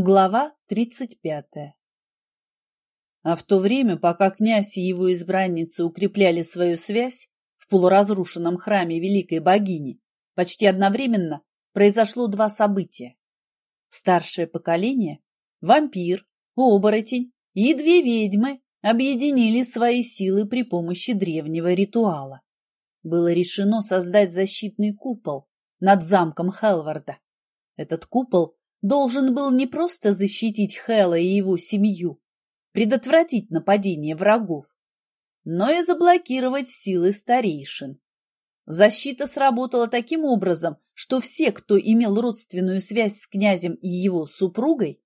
Глава тридцать пятая А в то время, пока князь и его избранницы укрепляли свою связь в полуразрушенном храме великой богини, почти одновременно произошло два события. Старшее поколение, вампир, оборотень и две ведьмы объединили свои силы при помощи древнего ритуала. Было решено создать защитный купол над замком Хелварда. Этот купол должен был не просто защитить Хэла и его семью, предотвратить нападение врагов, но и заблокировать силы старейшин. Защита сработала таким образом, что все, кто имел родственную связь с князем и его супругой,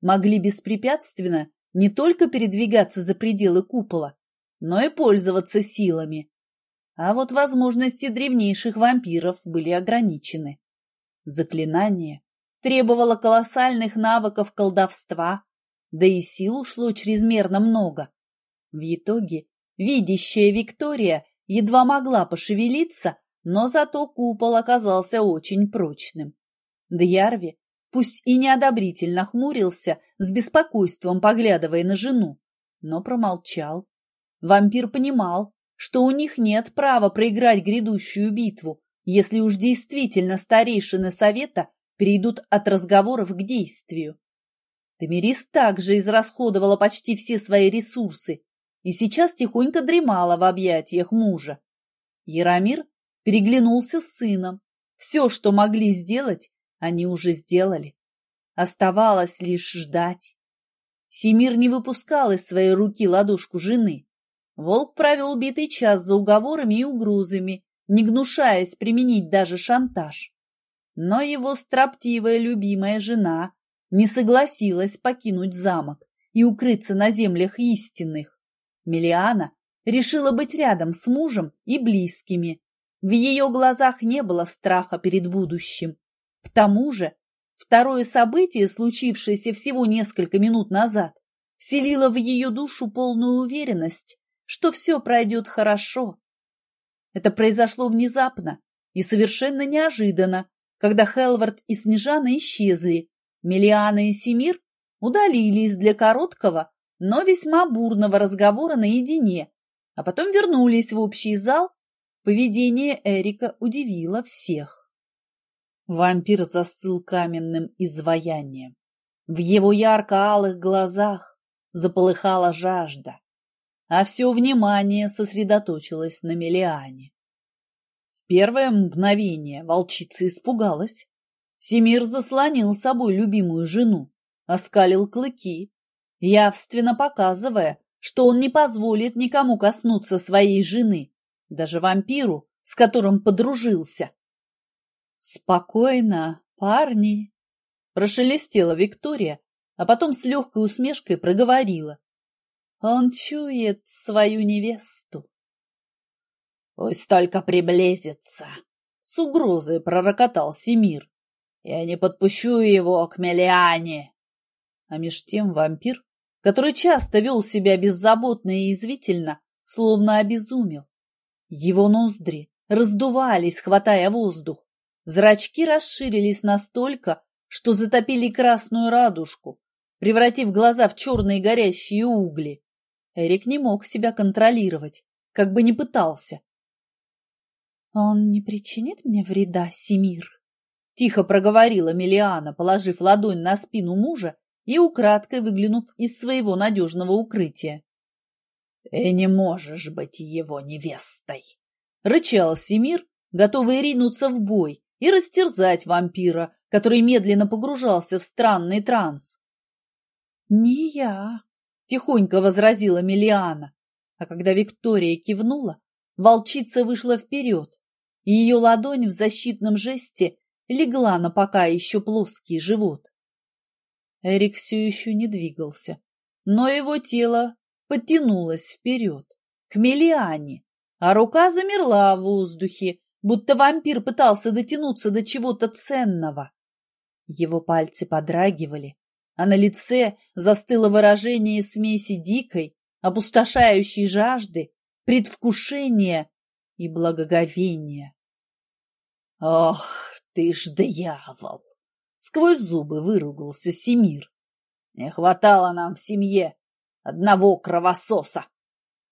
могли беспрепятственно не только передвигаться за пределы купола, но и пользоваться силами. А вот возможности древнейших вампиров были ограничены. Заклинания, требовало колоссальных навыков колдовства, да и сил ушло чрезмерно много. В итоге видящая Виктория едва могла пошевелиться, но зато купол оказался очень прочным. Дьярви, пусть и неодобрительно хмурился, с беспокойством поглядывая на жену, но промолчал. Вампир понимал, что у них нет права проиграть грядущую битву, если уж действительно старейшины совета перейдут от разговоров к действию. Тамирис также израсходовала почти все свои ресурсы и сейчас тихонько дремала в объятиях мужа. Яромир переглянулся с сыном. Все, что могли сделать, они уже сделали. Оставалось лишь ждать. Семир не выпускал из своей руки ладошку жены. Волк провел убитый час за уговорами и угрозами, не гнушаясь применить даже шантаж. Но его строптивая любимая жена не согласилась покинуть замок и укрыться на землях истинных. Мелиана решила быть рядом с мужем и близкими. В ее глазах не было страха перед будущим. К тому же, второе событие, случившееся всего несколько минут назад, вселило в ее душу полную уверенность, что все пройдет хорошо. Это произошло внезапно и совершенно неожиданно, когда Хелвард и Снежана исчезли, Мелиана и Семир удалились для короткого, но весьма бурного разговора наедине, а потом вернулись в общий зал. Поведение Эрика удивило всех. Вампир застыл каменным изваянием. В его ярко-алых глазах заполыхала жажда, а все внимание сосредоточилось на Мелиане первое мгновение волчица испугалась. Семир заслонил собой любимую жену, оскалил клыки, явственно показывая, что он не позволит никому коснуться своей жены, даже вампиру, с которым подружился. «Спокойно, парни!» – прошелестела Виктория, а потом с легкой усмешкой проговорила. «Он чует свою невесту». «Пусть только приблизится!» — с угрозой пророкотал Семир. «Я не подпущу его к Мелиане!» А меж тем вампир, который часто вел себя беззаботно и извительно, словно обезумел. Его ноздри раздувались, хватая воздух. Зрачки расширились настолько, что затопили красную радужку, превратив глаза в черные горящие угли. Эрик не мог себя контролировать, как бы ни пытался. «Он не причинит мне вреда, Семир?» Тихо проговорила Мелиана, положив ладонь на спину мужа и украдкой выглянув из своего надежного укрытия. «Ты не можешь быть его невестой!» Рычал Семир, готовый ринуться в бой и растерзать вампира, который медленно погружался в странный транс. «Не я!» — тихонько возразила Мелиана, а когда Виктория кивнула, волчица вышла вперед, и ее ладонь в защитном жесте легла на пока еще плоский живот. Эрик все еще не двигался, но его тело подтянулось вперед, к Мелиане, а рука замерла в воздухе, будто вампир пытался дотянуться до чего-то ценного. Его пальцы подрагивали, а на лице застыло выражение смеси дикой, опустошающей жажды, предвкушения и благоговения. «Ох, ты ж дьявол!» — Сквозь зубы выругался Семир. Не хватало нам в семье одного кровососа.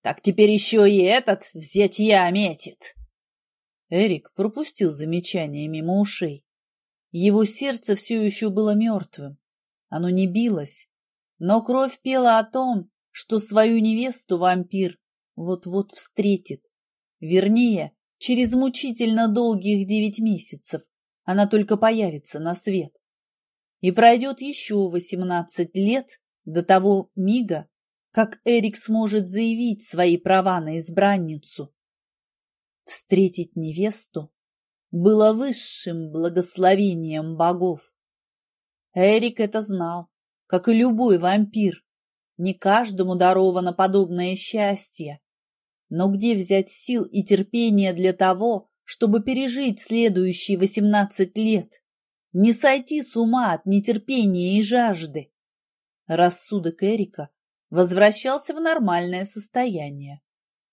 Так теперь еще и этот взять я метит. Эрик пропустил замечание мимо ушей. Его сердце все еще было мертвым. Оно не билось, но кровь пела о том, что свою невесту вампир вот-вот встретит. Вернее, через мучительно долгих девять месяцев она только появится на свет. И пройдет еще восемнадцать лет до того мига, как Эрик сможет заявить свои права на избранницу. Встретить невесту было высшим благословением богов. Эрик это знал, как и любой вампир. Не каждому даровано подобное счастье. Но где взять сил и терпения для того, чтобы пережить следующие восемнадцать лет? Не сойти с ума от нетерпения и жажды. Рассудок Эрика возвращался в нормальное состояние.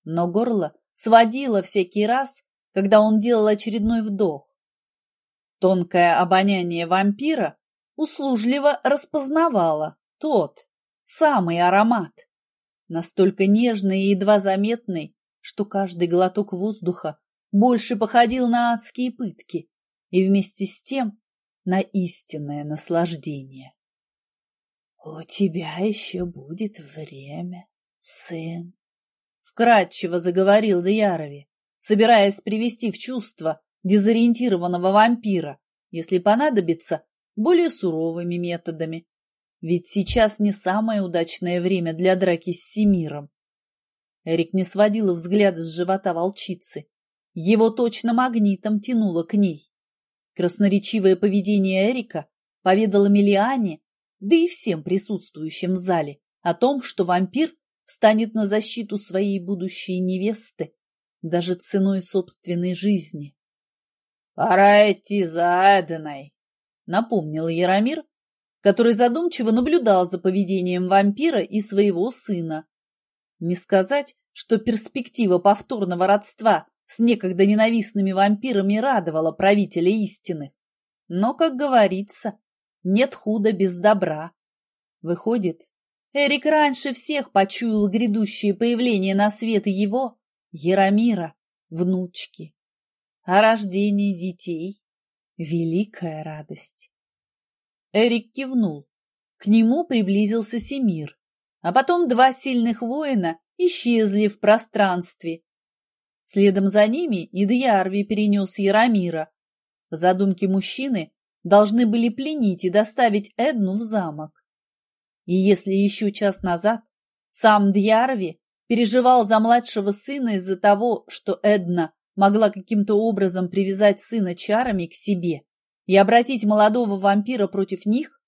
Но горло сводило всякий раз, когда он делал очередной вдох. Тонкое обоняние вампира услужливо распознавало тот, самый аромат, настолько нежный и едва заметный, что каждый глоток воздуха больше походил на адские пытки и вместе с тем на истинное наслаждение. «У тебя еще будет время, сын», — вкратчиво заговорил Дьярови, собираясь привести в чувство дезориентированного вампира, если понадобится, более суровыми методами. Ведь сейчас не самое удачное время для драки с Семиром. Эрик не сводил взгляда с живота волчицы. Его точно магнитом тянуло к ней. Красноречивое поведение Эрика поведало Мелиане, да и всем присутствующим в зале, о том, что вампир встанет на защиту своей будущей невесты, даже ценой собственной жизни. «Пора идти за Эденой», — напомнил Яромир, который задумчиво наблюдал за поведением вампира и своего сына. Не сказать, что перспектива повторного родства с некогда ненавистными вампирами радовала правителя истины. Но, как говорится, нет худа без добра. Выходит, Эрик раньше всех почуял грядущее появление на свет его, Яромира, внучки. А рождение детей — великая радость. Эрик кивнул. К нему приблизился Семир, а потом два сильных воина исчезли в пространстве. Следом за ними и Дьярви перенес Яромира. Задумки мужчины должны были пленить и доставить Эдну в замок. И если еще час назад сам Дьярви переживал за младшего сына из-за того, что Эдна могла каким-то образом привязать сына чарами к себе, и обратить молодого вампира против них,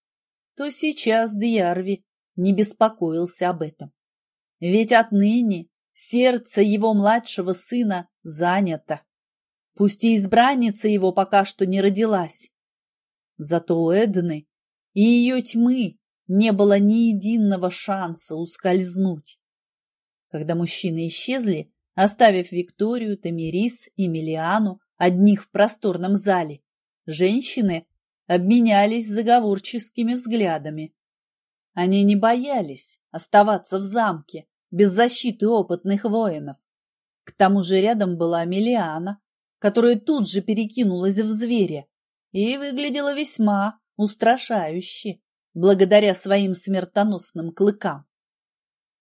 то сейчас Дьярви не беспокоился об этом. Ведь отныне сердце его младшего сына занято. Пусть и избранница его пока что не родилась. Зато у Эдны и ее тьмы не было ни единого шанса ускользнуть. Когда мужчины исчезли, оставив Викторию, Тамирис и Мелиану одних в просторном зале, Женщины обменялись заговорческими взглядами. Они не боялись оставаться в замке без защиты опытных воинов. К тому же рядом была Мелиана, которая тут же перекинулась в зверя и выглядела весьма устрашающе, благодаря своим смертоносным клыкам.